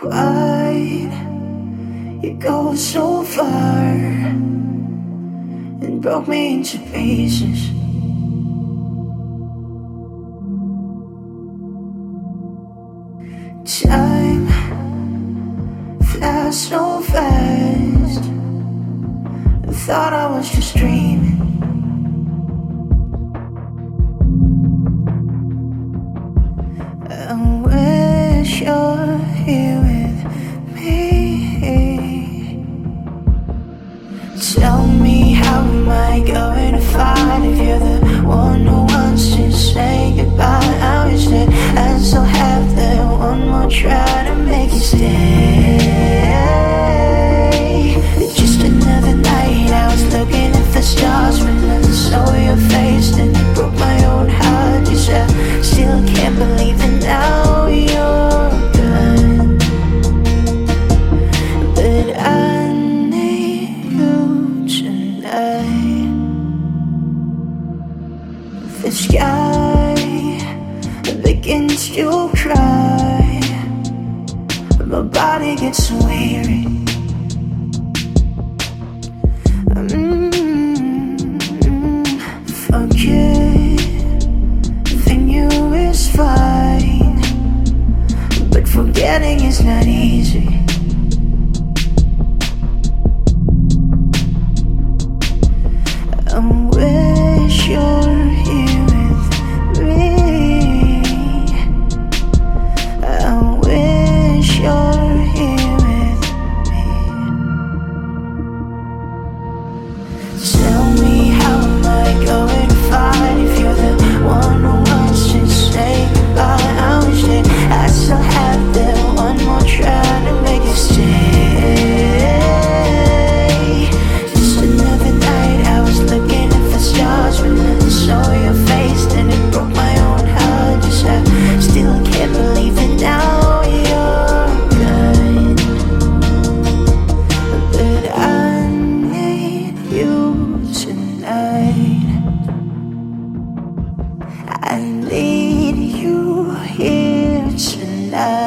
Why you go so far, and broke me into pieces. Time flies so fast. I thought I was just dreaming. I wish you Tell me how am I going to fight if you're the one who the sky begins to cry. My body gets weary. love.